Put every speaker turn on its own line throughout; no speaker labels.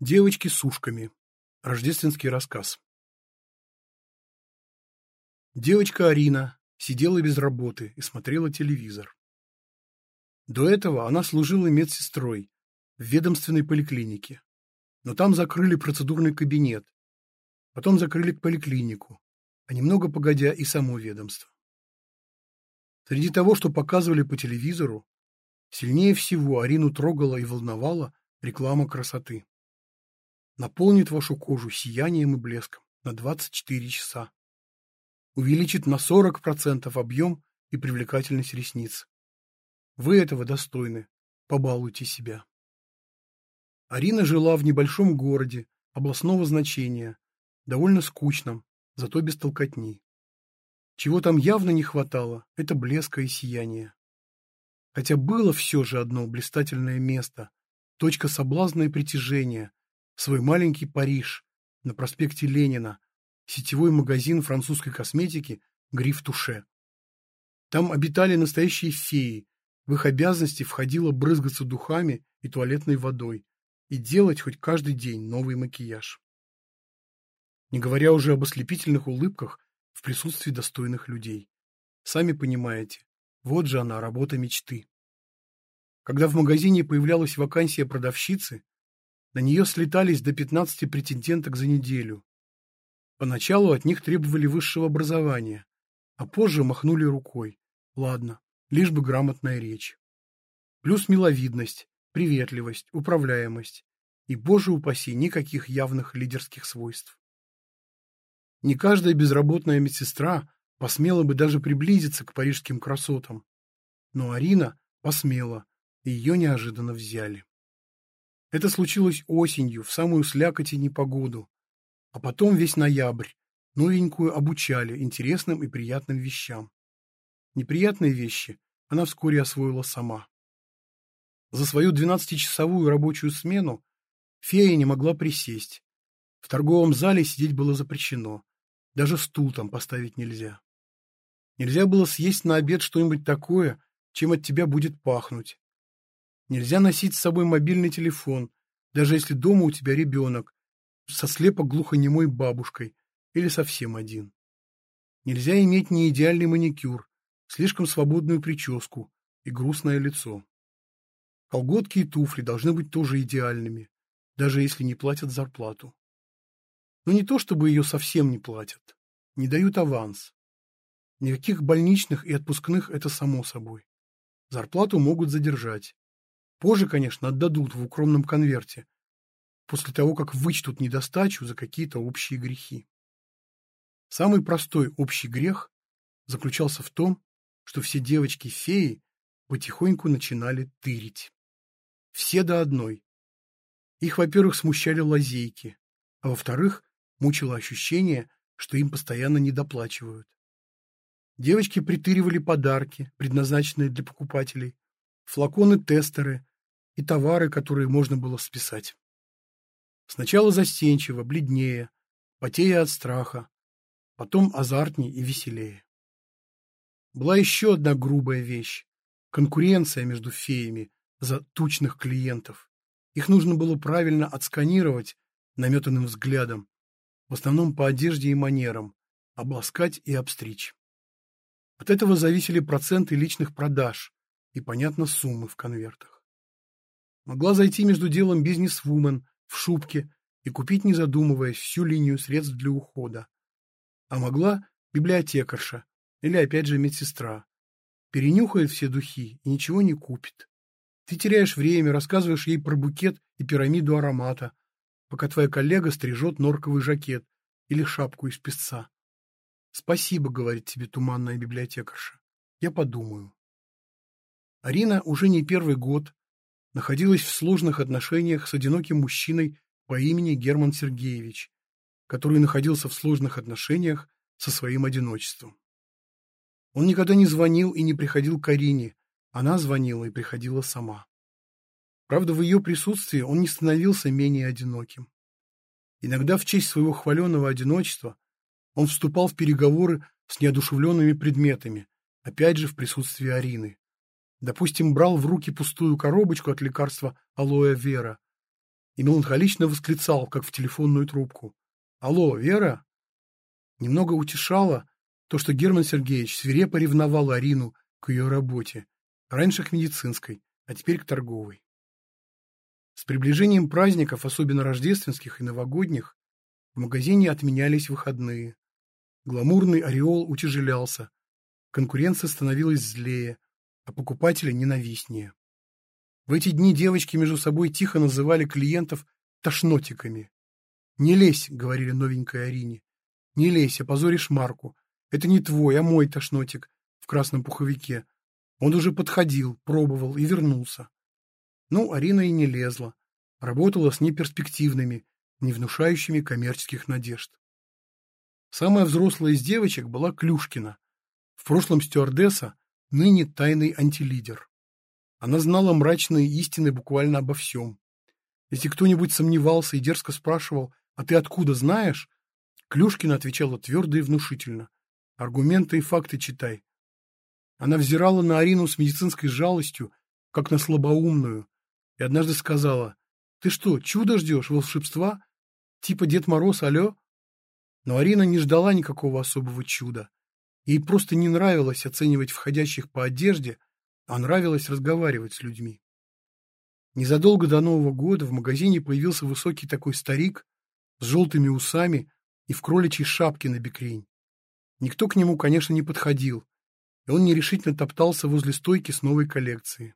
Девочки с ушками. Рождественский рассказ. Девочка Арина сидела без работы и смотрела телевизор. До этого она служила медсестрой в ведомственной поликлинике. Но там закрыли процедурный кабинет. Потом закрыли поликлинику, а немного погодя и само ведомство. Среди того, что показывали по телевизору, сильнее всего Арину трогала и волновала реклама красоты. Наполнит вашу кожу сиянием и блеском на 24 часа. Увеличит на 40% объем и привлекательность ресниц. Вы этого достойны. Побалуйте себя. Арина жила в небольшом городе областного значения, довольно скучном, зато без толкотни. Чего там явно не хватало, это блеска и сияния. Хотя было все же одно блистательное место, точка соблазна и притяжения, свой маленький Париж на проспекте Ленина, сетевой магазин французской косметики «Гриф Туше». Там обитали настоящие феи, в их обязанности входило брызгаться духами и туалетной водой и делать хоть каждый день новый макияж. Не говоря уже об ослепительных улыбках в присутствии достойных людей. Сами понимаете, вот же она, работа мечты. Когда в магазине появлялась вакансия продавщицы, на нее слетались до 15 претенденток за неделю. Поначалу от них требовали высшего образования, а позже махнули рукой. Ладно, лишь бы грамотная речь. Плюс миловидность, приветливость, управляемость и, боже упаси, никаких явных лидерских свойств. Не каждая безработная медсестра посмела бы даже приблизиться к парижским красотам. Но Арина посмела, и ее неожиданно взяли. Это случилось осенью, в самую слякоть и непогоду. А потом весь ноябрь новенькую обучали интересным и приятным вещам. Неприятные вещи она вскоре освоила сама. За свою двенадцатичасовую рабочую смену фея не могла присесть. В торговом зале сидеть было запрещено. Даже стул там поставить нельзя. Нельзя было съесть на обед что-нибудь такое, чем от тебя будет пахнуть. Нельзя носить с собой мобильный телефон, даже если дома у тебя ребенок, со слепо-глухонемой бабушкой или совсем один. Нельзя иметь неидеальный маникюр, слишком свободную прическу и грустное лицо. Колготки и туфли должны быть тоже идеальными, даже если не платят зарплату. Но не то, чтобы ее совсем не платят, не дают аванс. Никаких больничных и отпускных это само собой. Зарплату могут задержать, Позже, конечно, отдадут в укромном конверте, после того, как вычтут недостачу за какие-то общие грехи. Самый простой общий грех заключался в том, что все девочки-феи потихоньку начинали тырить. Все до одной. Их, во-первых, смущали лазейки, а во-вторых, мучило ощущение, что им постоянно недоплачивают. Девочки притыривали подарки, предназначенные для покупателей, флаконы-тестеры, и товары, которые можно было списать. Сначала застенчиво, бледнее, потея от страха, потом азартней и веселее. Была еще одна грубая вещь – конкуренция между феями за тучных клиентов. Их нужно было правильно отсканировать наметанным взглядом, в основном по одежде и манерам, обласкать и обстричь. От этого зависели проценты личных продаж и, понятно, суммы в конвертах. Могла зайти между делом бизнес-вумен в шубке и купить, не задумываясь, всю линию средств для ухода. А могла библиотекарша или, опять же, медсестра. Перенюхает все духи и ничего не купит. Ты теряешь время, рассказываешь ей про букет и пирамиду аромата, пока твоя коллега стрижет норковый жакет или шапку из песца. «Спасибо», — говорит тебе туманная библиотекарша. «Я подумаю». Арина уже не первый год находилась в сложных отношениях с одиноким мужчиной по имени Герман Сергеевич, который находился в сложных отношениях со своим одиночеством. Он никогда не звонил и не приходил к Арине, она звонила и приходила сама. Правда, в ее присутствии он не становился менее одиноким. Иногда в честь своего хваленного одиночества он вступал в переговоры с неодушевленными предметами, опять же в присутствии Арины. Допустим, брал в руки пустую коробочку от лекарства алоэ вера и меланхолично восклицал, как в телефонную трубку. «Алло, Вера?» Немного утешало то, что Герман Сергеевич свирепо ревновал Арину к ее работе, раньше к медицинской, а теперь к торговой. С приближением праздников, особенно рождественских и новогодних, в магазине отменялись выходные. Гламурный ореол утяжелялся, конкуренция становилась злее, а покупатели ненавистнее. В эти дни девочки между собой тихо называли клиентов тошнотиками. «Не лезь», — говорили новенькой Арине. «Не лезь, опозоришь Марку. Это не твой, а мой тошнотик в красном пуховике. Он уже подходил, пробовал и вернулся». Ну, Арина и не лезла. Работала с неперспективными, не внушающими коммерческих надежд. Самая взрослая из девочек была Клюшкина. В прошлом стюардесса, ныне тайный антилидер. Она знала мрачные истины буквально обо всем. Если кто-нибудь сомневался и дерзко спрашивал, «А ты откуда знаешь?» Клюшкина отвечала твердо и внушительно. «Аргументы и факты читай». Она взирала на Арину с медицинской жалостью, как на слабоумную, и однажды сказала, «Ты что, чудо ждешь, волшебства? Типа Дед Мороз, алло?» Но Арина не ждала никакого особого чуда. Ей просто не нравилось оценивать входящих по одежде, а нравилось разговаривать с людьми. Незадолго до Нового года в магазине появился высокий такой старик с желтыми усами и в кроличьей шапке на бекрень. Никто к нему, конечно, не подходил, и он нерешительно топтался возле стойки с новой коллекцией.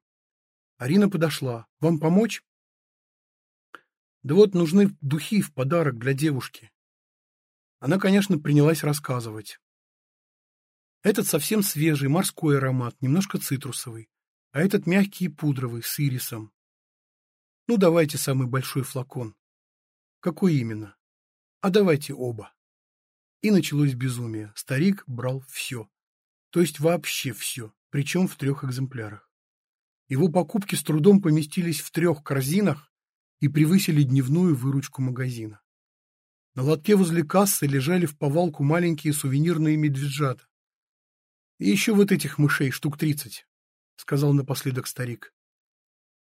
Арина подошла. «Вам помочь?» «Да вот нужны духи в подарок для девушки». Она, конечно, принялась рассказывать. Этот совсем свежий, морской аромат, немножко цитрусовый, а этот мягкий и пудровый, с ирисом. Ну, давайте самый большой флакон. Какой именно? А давайте оба. И началось безумие. Старик брал все. То есть вообще все, причем в трех экземплярах. Его покупки с трудом поместились в трех корзинах и превысили дневную выручку магазина. На лотке возле кассы лежали в повалку маленькие сувенирные медвежата. «И еще вот этих мышей штук тридцать», — сказал напоследок старик.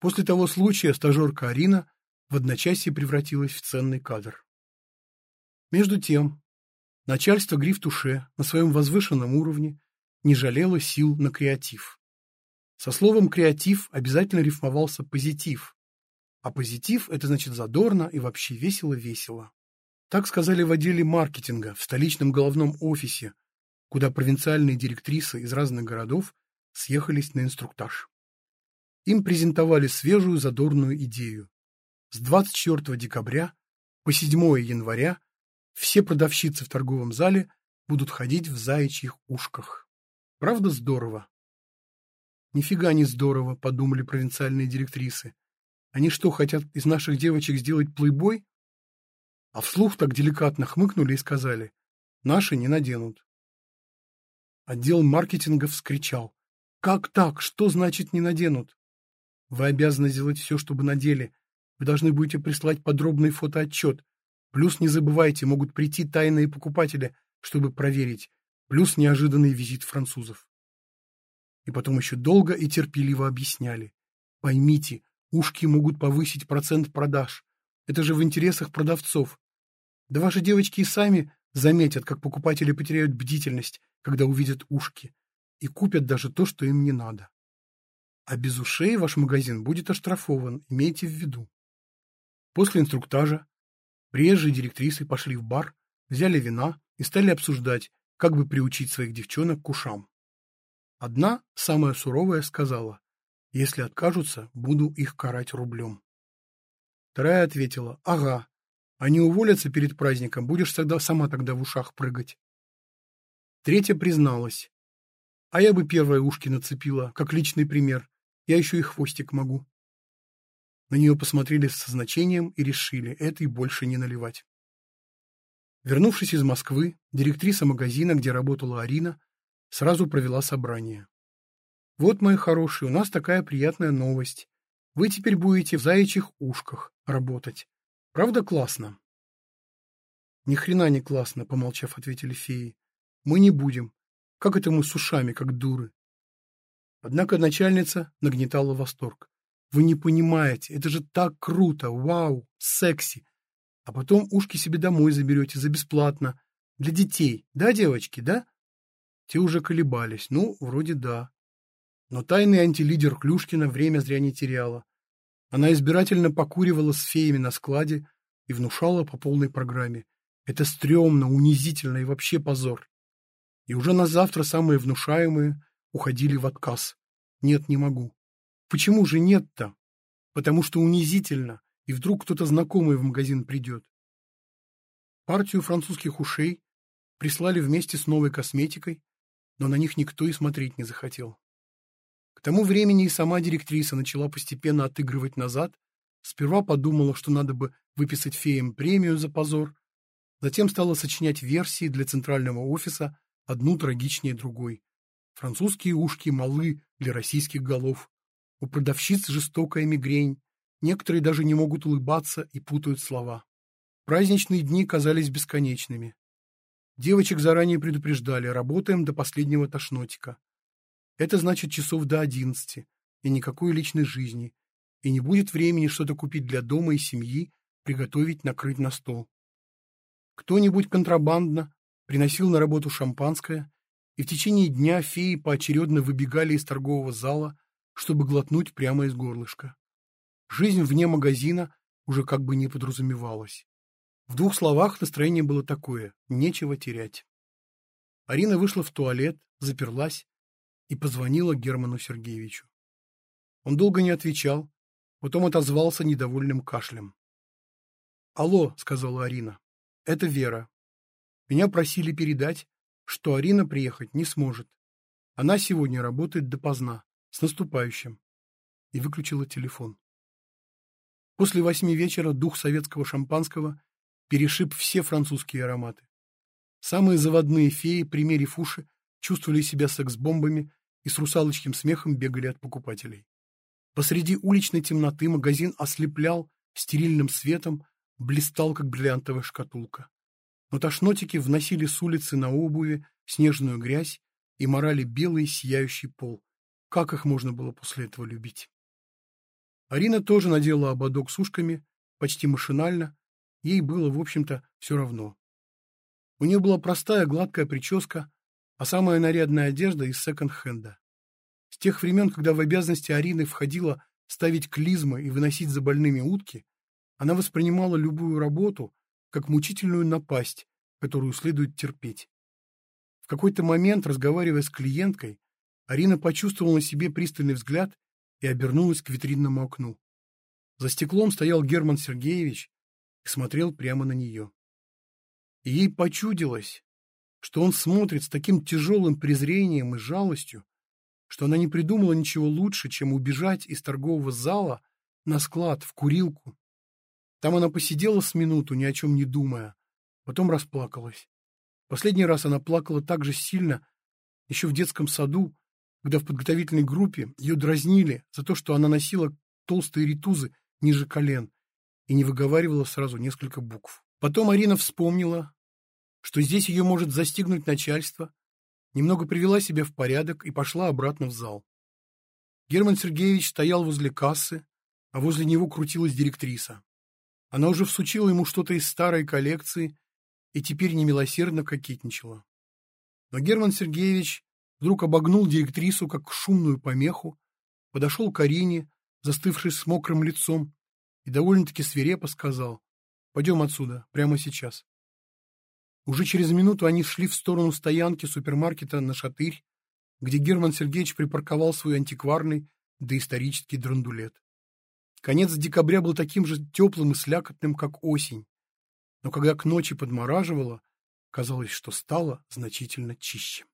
После того случая стажерка Арина в одночасье превратилась в ценный кадр. Между тем, начальство Гриф-Туше на своем возвышенном уровне не жалело сил на креатив. Со словом «креатив» обязательно рифмовался «позитив». А позитив – это значит задорно и вообще весело-весело. Так сказали в отделе маркетинга в столичном головном офисе, куда провинциальные директрисы из разных городов съехались на инструктаж. Им презентовали свежую задорную идею. С 24 декабря по 7 января все продавщицы в торговом зале будут ходить в заячьих ушках. Правда здорово? Нифига не здорово, подумали провинциальные директрисы. Они что, хотят из наших девочек сделать плейбой? А вслух так деликатно хмыкнули и сказали, наши не наденут. Отдел маркетинга вскричал. Как так? Что значит не наденут? Вы обязаны сделать все, чтобы надели. Вы должны будете прислать подробный фотоотчет. Плюс не забывайте, могут прийти тайные покупатели, чтобы проверить. Плюс неожиданный визит французов. И потом еще долго и терпеливо объясняли. Поймите, ушки могут повысить процент продаж. Это же в интересах продавцов. Да ваши девочки и сами заметят, как покупатели потеряют бдительность, когда увидят ушки, и купят даже то, что им не надо. А без ушей ваш магазин будет оштрафован, имейте в виду. После инструктажа приезжие директрисы пошли в бар, взяли вина и стали обсуждать, как бы приучить своих девчонок к ушам. Одна, самая суровая, сказала, «Если откажутся, буду их карать рублем». Вторая ответила, «Ага, они уволятся перед праздником, будешь тогда сама тогда в ушах прыгать». Третья призналась, «А я бы первое ушки нацепила, как личный пример, я еще и хвостик могу». На нее посмотрели со значением и решили, это и больше не наливать. Вернувшись из Москвы, директриса магазина, где работала Арина, Сразу провела собрание. Вот, мои хорошие, у нас такая приятная новость. Вы теперь будете в заячьих ушках работать. Правда классно? Ни хрена не классно, помолчав, ответили феи. Мы не будем. Как это мы с ушами, как дуры? Однако начальница нагнетала восторг. Вы не понимаете, это же так круто, вау, секси. А потом ушки себе домой заберете за бесплатно. Для детей, да, девочки, да? Те уже колебались. Ну, вроде да. Но тайный антилидер Клюшкина время зря не теряла. Она избирательно покуривала с феями на складе и внушала по полной программе. Это стрёмно, унизительно и вообще позор. И уже на завтра самые внушаемые уходили в отказ. Нет, не могу. Почему же нет-то? Потому что унизительно, и вдруг кто-то знакомый в магазин придет. Партию французских ушей прислали вместе с новой косметикой, но на них никто и смотреть не захотел. К тому времени и сама директриса начала постепенно отыгрывать назад, сперва подумала, что надо бы выписать феям премию за позор, затем стала сочинять версии для центрального офиса, одну трагичнее другой. Французские ушки малы для российских голов. У продавщиц жестокая мигрень, некоторые даже не могут улыбаться и путают слова. Праздничные дни казались бесконечными. Девочек заранее предупреждали, работаем до последнего тошнотика. Это значит часов до одиннадцати, и никакой личной жизни, и не будет времени что-то купить для дома и семьи, приготовить, накрыть на стол. Кто-нибудь контрабандно приносил на работу шампанское, и в течение дня феи поочередно выбегали из торгового зала, чтобы глотнуть прямо из горлышка. Жизнь вне магазина уже как бы не подразумевалась. В двух словах настроение было такое – нечего терять. Арина вышла в туалет, заперлась и позвонила Герману Сергеевичу. Он долго не отвечал, потом отозвался недовольным кашлем. «Алло», — сказала Арина, — «это Вера. Меня просили передать, что Арина приехать не сможет. Она сегодня работает допоздна, с наступающим». И выключила телефон. После восьми вечера дух советского шампанского перешиб все французские ароматы. Самые заводные феи, примерив уши, чувствовали себя секс-бомбами и с русалочным смехом бегали от покупателей. Посреди уличной темноты магазин ослеплял стерильным светом, блистал, как бриллиантовая шкатулка. Но тошнотики вносили с улицы на обуви снежную грязь и морали белый сияющий пол. Как их можно было после этого любить? Арина тоже надела ободок с ушками, почти машинально, Ей было, в общем-то, все равно. У нее была простая гладкая прическа, а самая нарядная одежда из секонд-хенда. С тех времен, когда в обязанности Арины входило ставить клизмы и выносить за больными утки, она воспринимала любую работу как мучительную напасть, которую следует терпеть. В какой-то момент, разговаривая с клиенткой, Арина почувствовала на себе пристальный взгляд и обернулась к витринному окну. За стеклом стоял Герман Сергеевич и смотрел прямо на нее. И ей почудилось, что он смотрит с таким тяжелым презрением и жалостью, что она не придумала ничего лучше, чем убежать из торгового зала на склад, в курилку. Там она посидела с минуту, ни о чем не думая, потом расплакалась. Последний раз она плакала так же сильно, еще в детском саду, когда в подготовительной группе ее дразнили за то, что она носила толстые ритузы ниже колен, и не выговаривала сразу несколько букв. Потом Арина вспомнила, что здесь ее может застигнуть начальство, немного привела себя в порядок и пошла обратно в зал. Герман Сергеевич стоял возле кассы, а возле него крутилась директриса. Она уже всучила ему что-то из старой коллекции и теперь немилосердно кокетничала. Но Герман Сергеевич вдруг обогнул директрису как шумную помеху, подошел к Арине, застывшей с мокрым лицом, и довольно-таки свирепо сказал «Пойдем отсюда, прямо сейчас». Уже через минуту они шли в сторону стоянки супермаркета на Шатырь, где Герман Сергеевич припарковал свой антикварный доисторический драндулет. Конец декабря был таким же теплым и слякотным, как осень, но когда к ночи подмораживало, казалось, что стало значительно чище.